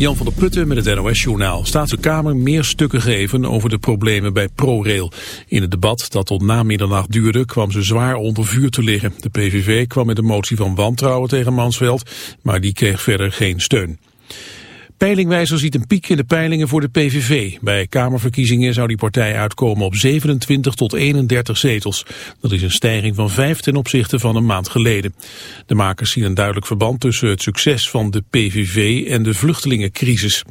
Jan van der Putten met het NOS-journaal. Staat de Kamer meer stukken geven over de problemen bij ProRail. In het debat dat tot na middernacht duurde kwam ze zwaar onder vuur te liggen. De PVV kwam met een motie van wantrouwen tegen Mansveld, maar die kreeg verder geen steun. Peilingwijzer ziet een piek in de peilingen voor de PVV. Bij Kamerverkiezingen zou die partij uitkomen op 27 tot 31 zetels. Dat is een stijging van 5 ten opzichte van een maand geleden. De makers zien een duidelijk verband tussen het succes van de PVV en de vluchtelingencrisis.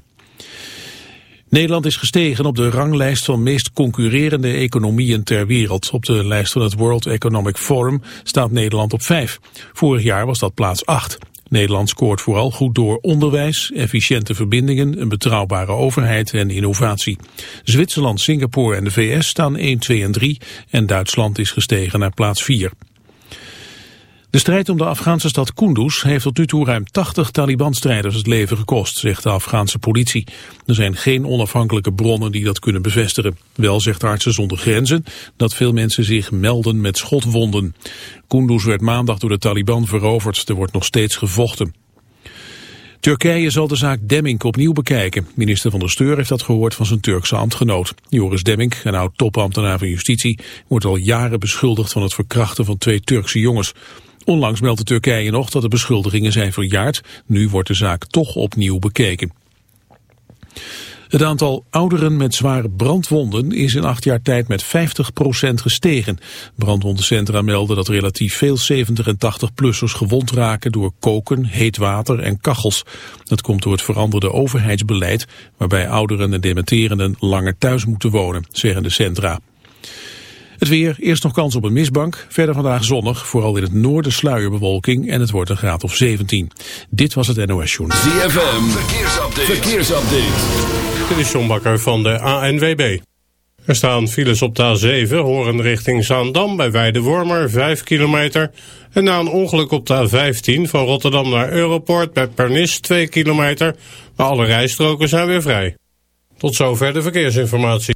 Nederland is gestegen op de ranglijst van meest concurrerende economieën ter wereld. Op de lijst van het World Economic Forum staat Nederland op 5. Vorig jaar was dat plaats 8. Nederland scoort vooral goed door onderwijs, efficiënte verbindingen, een betrouwbare overheid en innovatie. Zwitserland, Singapore en de VS staan 1, 2 en 3 en Duitsland is gestegen naar plaats 4. De strijd om de Afghaanse stad Kunduz heeft tot nu toe ruim 80 Taliban-strijders het leven gekost, zegt de Afghaanse politie. Er zijn geen onafhankelijke bronnen die dat kunnen bevestigen. Wel zegt Artsen zonder Grenzen dat veel mensen zich melden met schotwonden. Kunduz werd maandag door de Taliban veroverd. Er wordt nog steeds gevochten. Turkije zal de zaak Demming opnieuw bekijken. Minister van der Steur heeft dat gehoord van zijn Turkse ambtgenoot. Joris Demming, een oud topambtenaar van justitie, wordt al jaren beschuldigd van het verkrachten van twee Turkse jongens. Onlangs meldde Turkije nog dat de beschuldigingen zijn verjaard. Nu wordt de zaak toch opnieuw bekeken. Het aantal ouderen met zware brandwonden is in acht jaar tijd met 50% gestegen. Brandwondencentra melden dat relatief veel 70 en 80-plussers gewond raken door koken, heet water en kachels. Dat komt door het veranderde overheidsbeleid waarbij ouderen en dementerenden langer thuis moeten wonen, zeggen de centra. Het weer, eerst nog kans op een mistbank. Verder vandaag zonnig, vooral in het noorden sluierbewolking en het wordt een graad of 17. Dit was het NOS Journal. ZFM, verkeersupdate. verkeersupdate. Dit is John Bakker van de ANWB. Er staan files op de A7, horen richting Zaandam bij Weidewormer, 5 kilometer. En na een ongeluk op de A15 van Rotterdam naar Europort bij Pernis, 2 kilometer. Maar alle rijstroken zijn weer vrij. Tot zover de verkeersinformatie.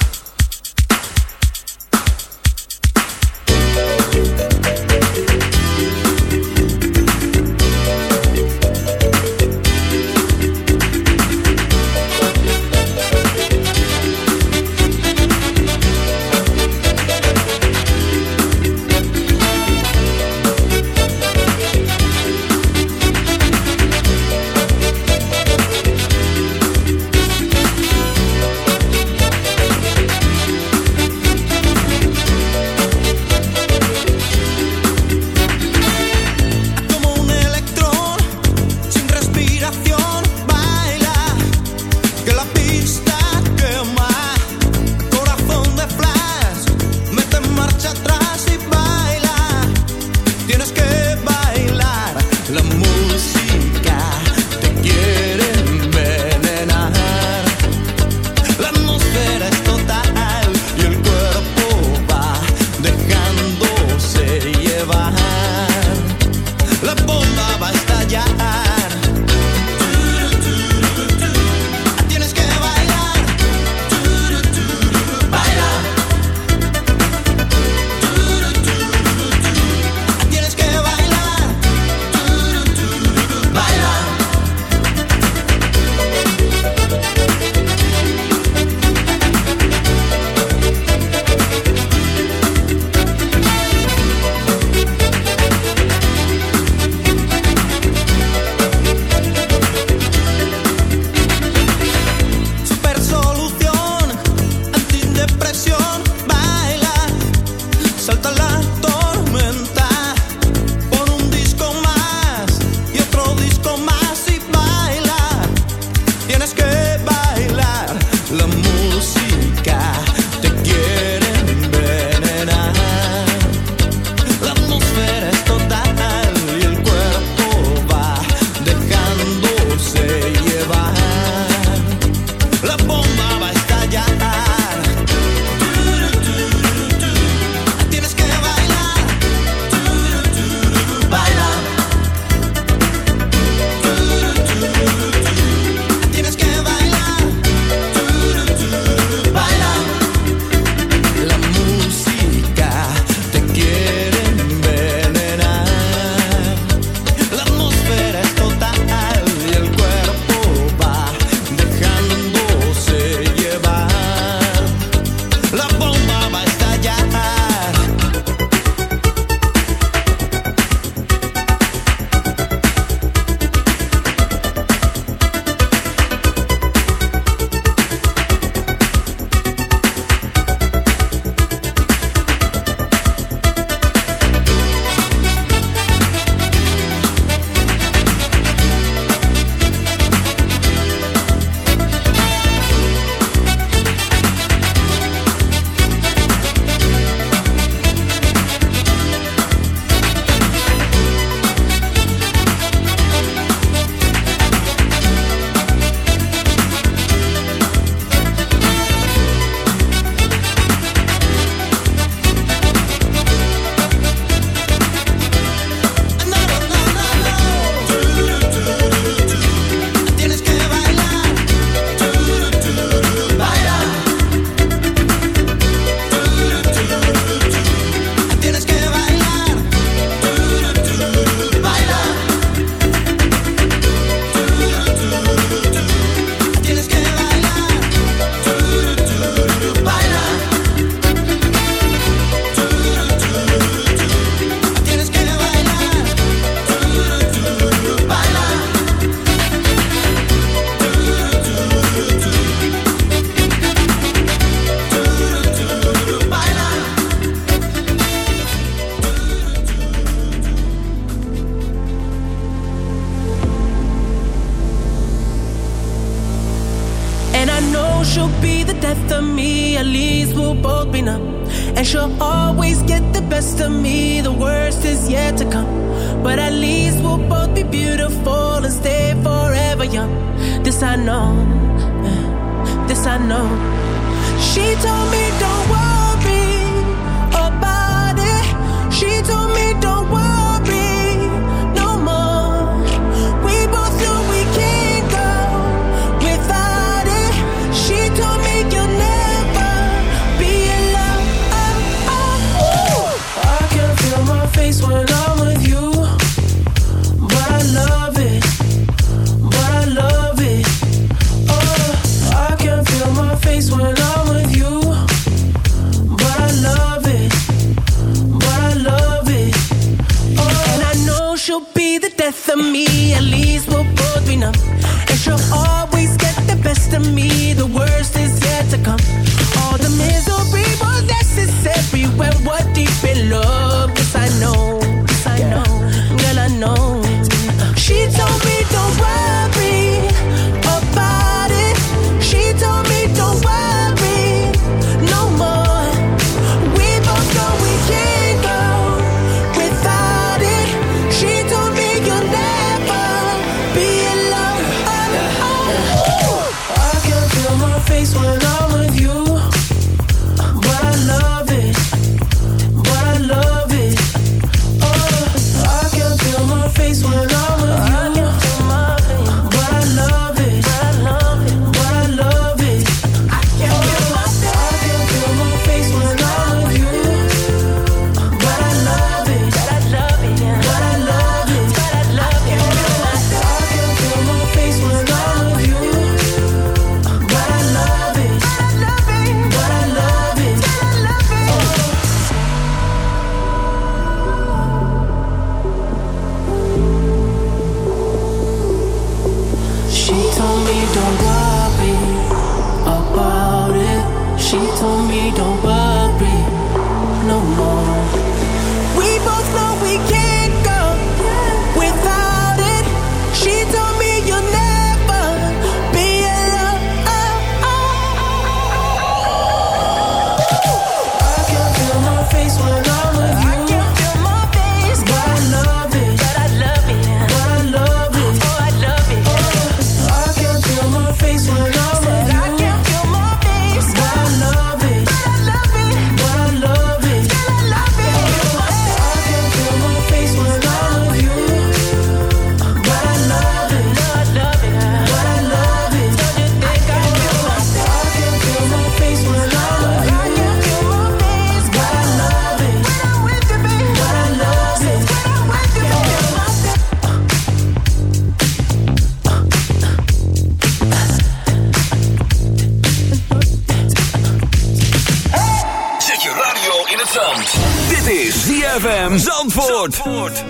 Zandvoort.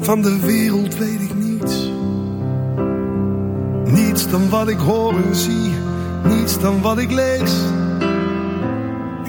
Van de wereld weet ik niets. Niets dan wat ik hoor en zie. Niets dan wat ik lees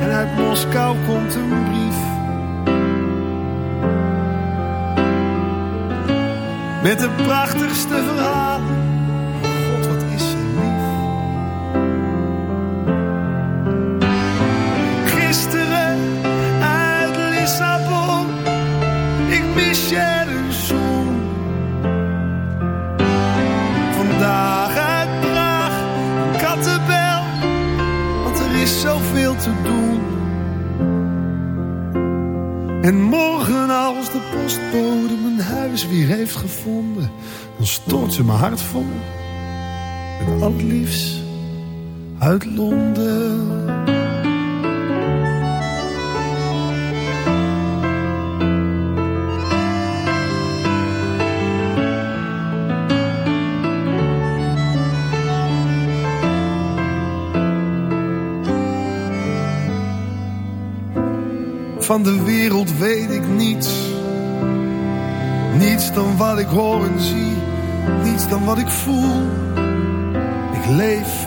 en uit Moskou komt een brief. Met de prachtigste verhaal. uit Londen. Van de wereld weet ik niets. Niets dan wat ik hoor en zie. Niets dan wat ik voel. Ik leef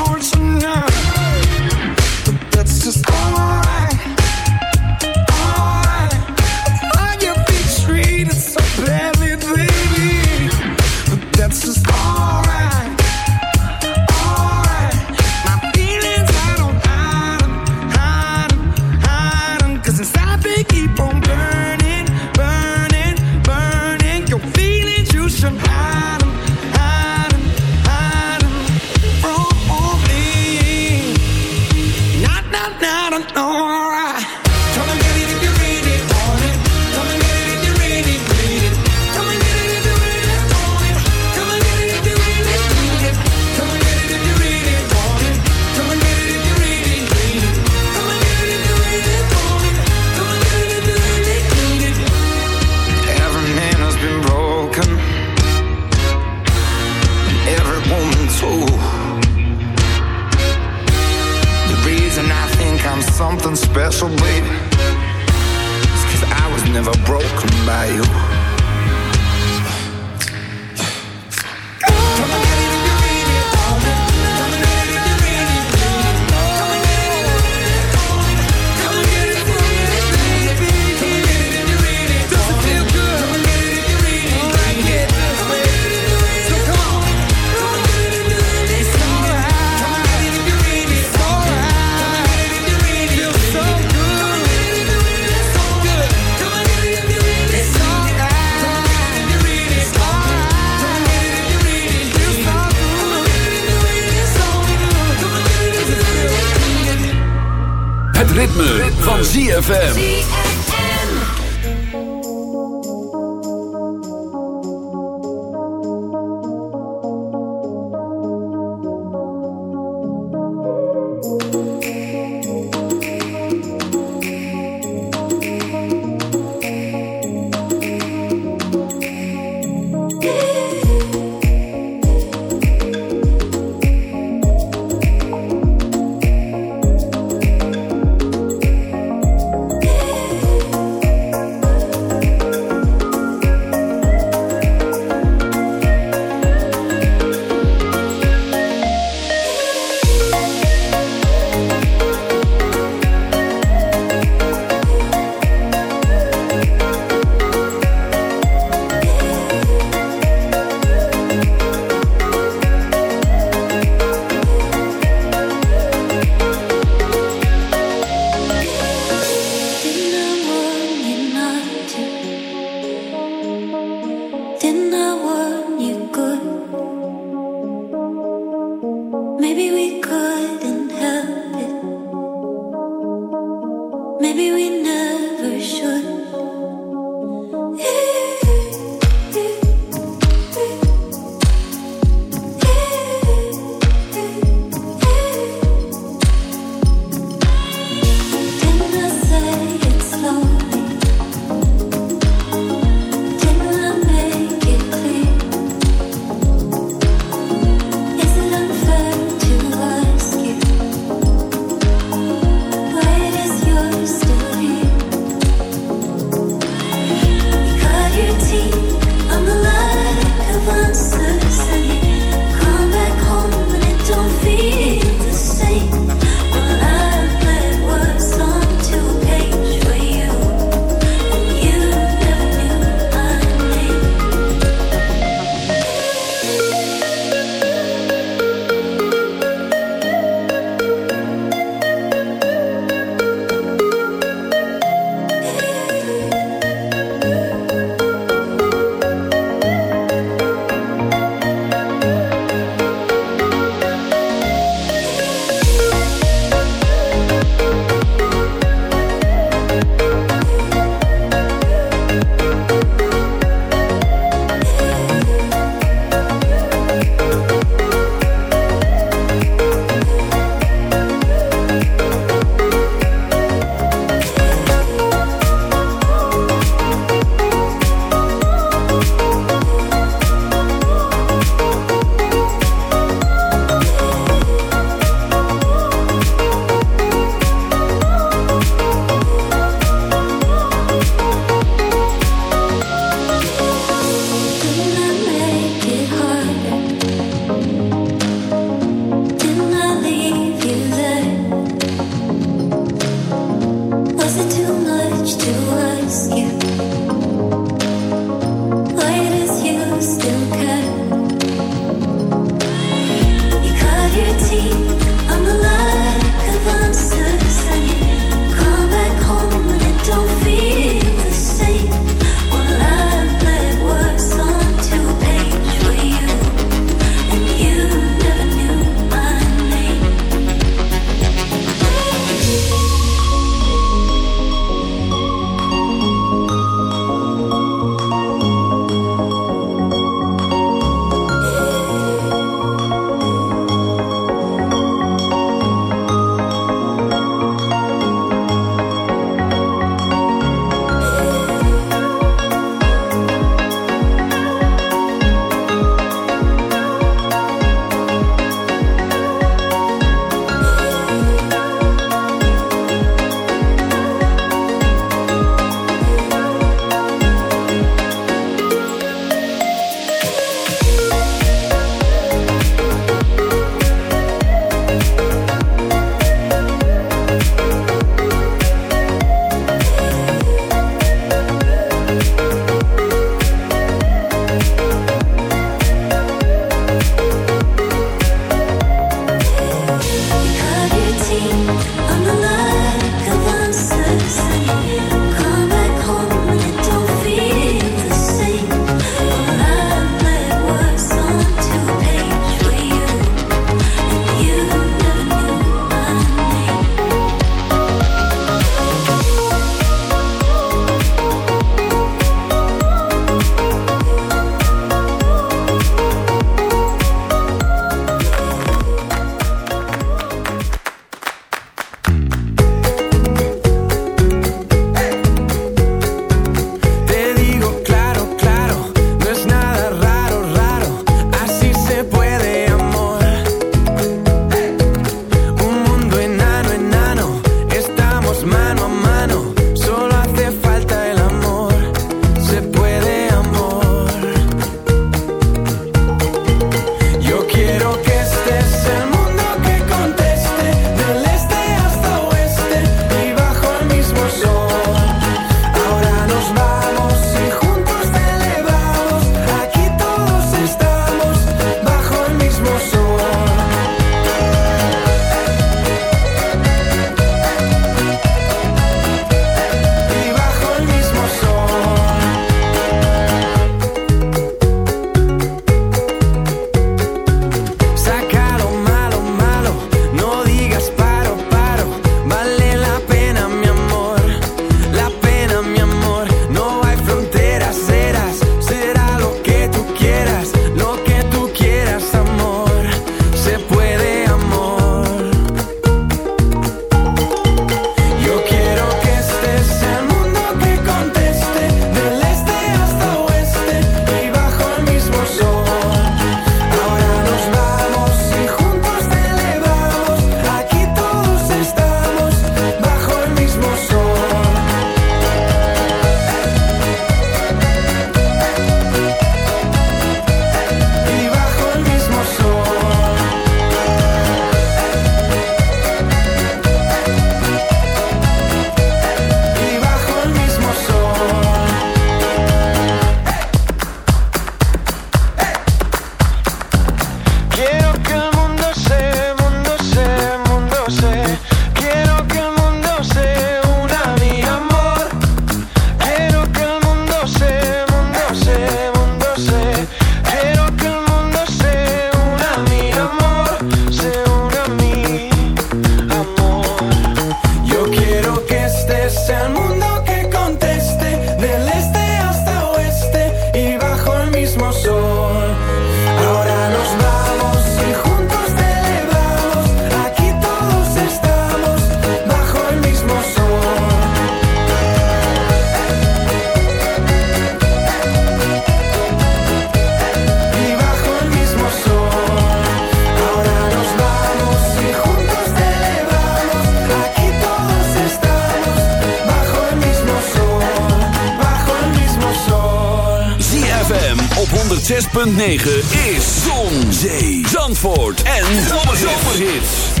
106.9 is Zon, Zee, Zandvoort en Zomerhits.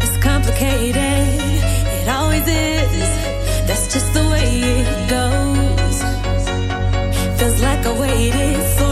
It's complicated, it always is. That's just the way it goes. Feels like I waited for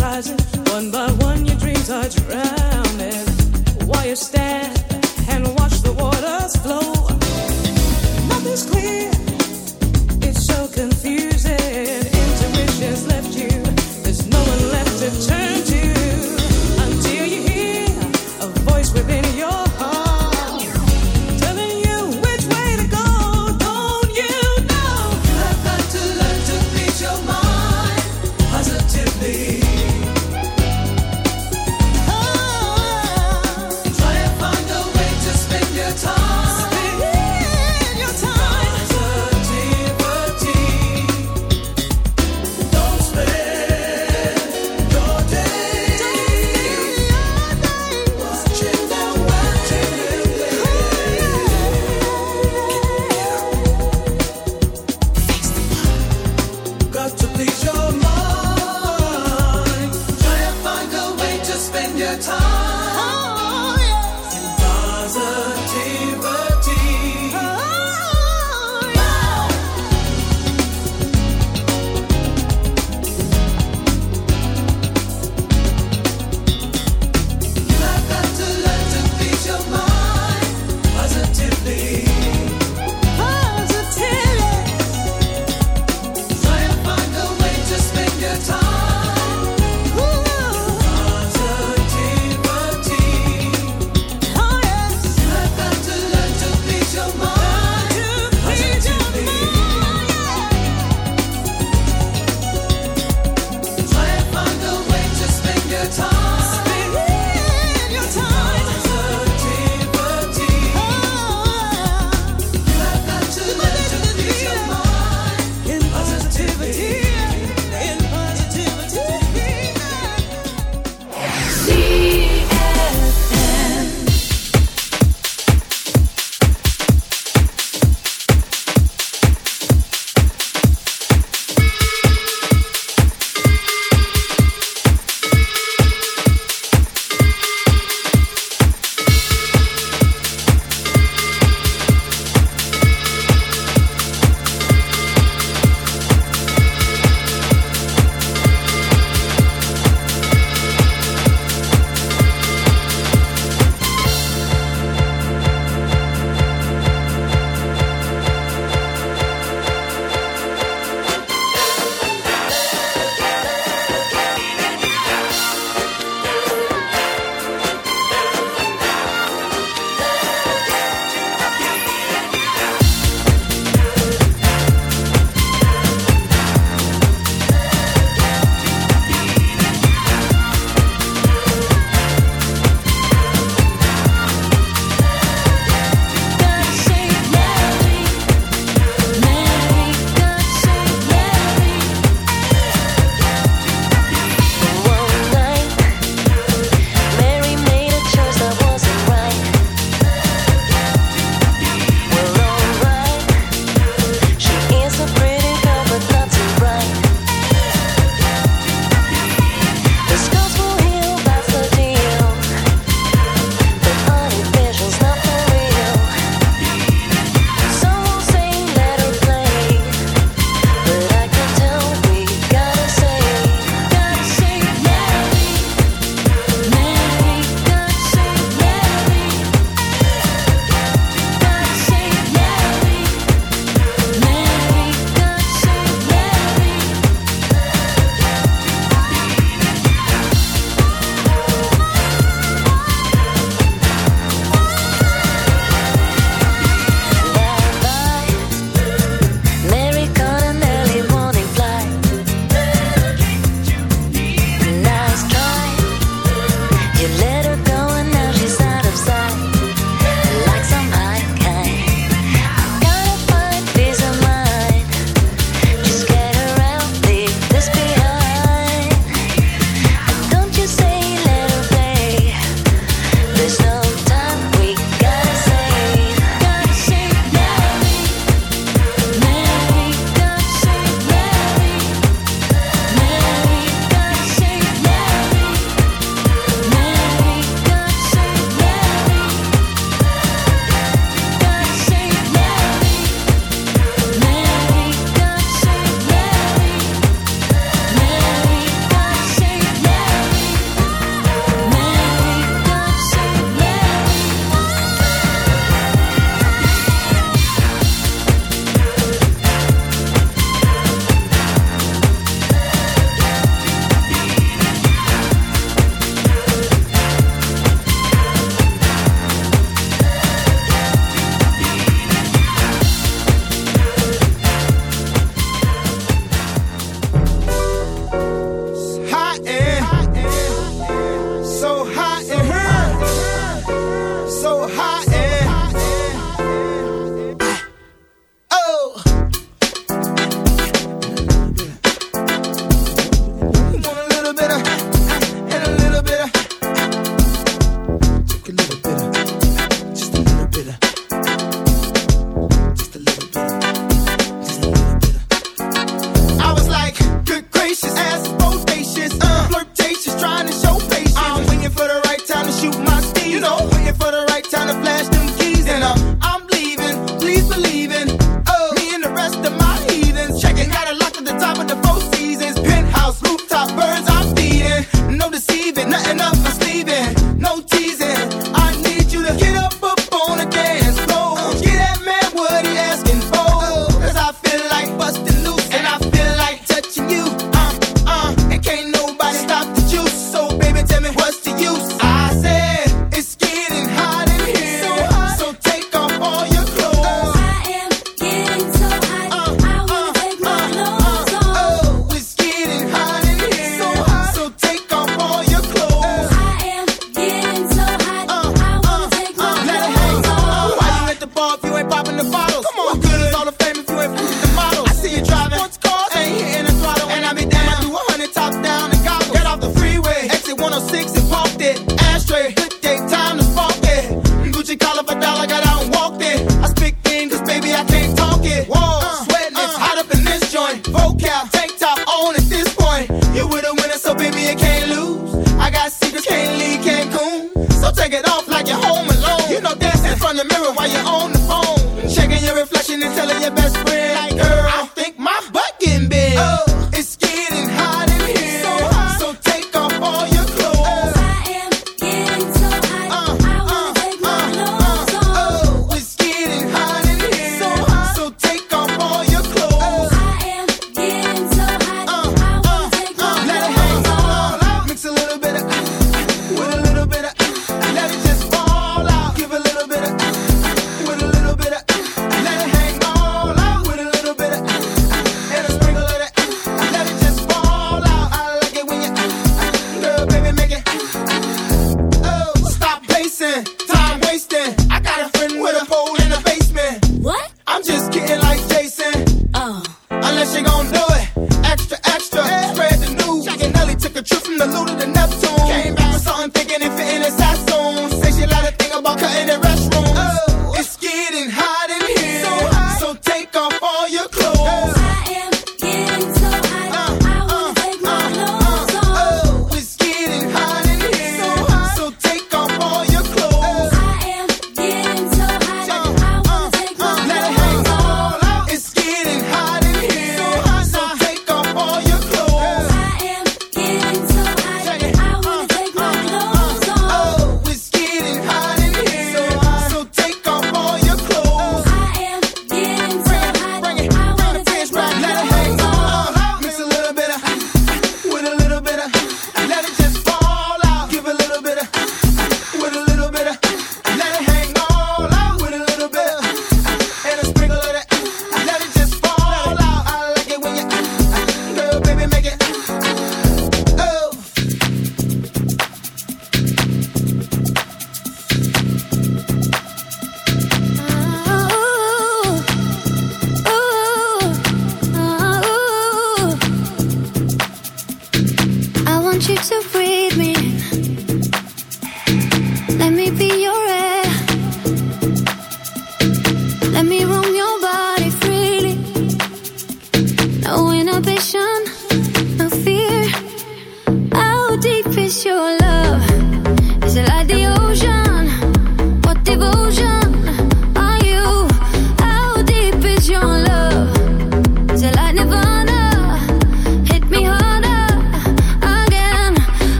rising. One by one, your dreams are drowning. Why you stand.